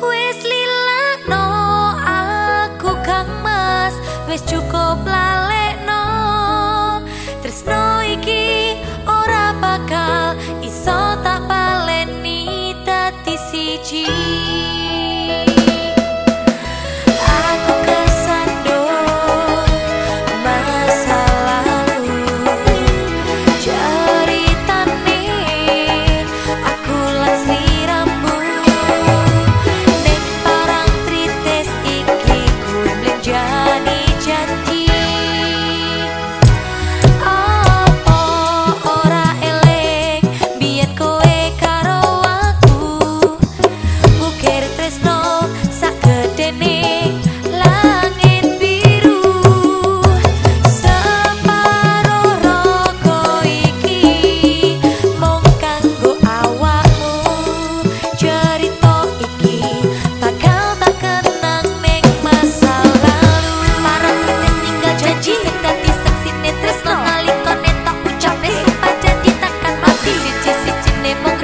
Wis lilakno aku kang mas. Wis cukup lalekno. Tresno iki ora bakal iso tak baleni dadi siji Isi jeneng mung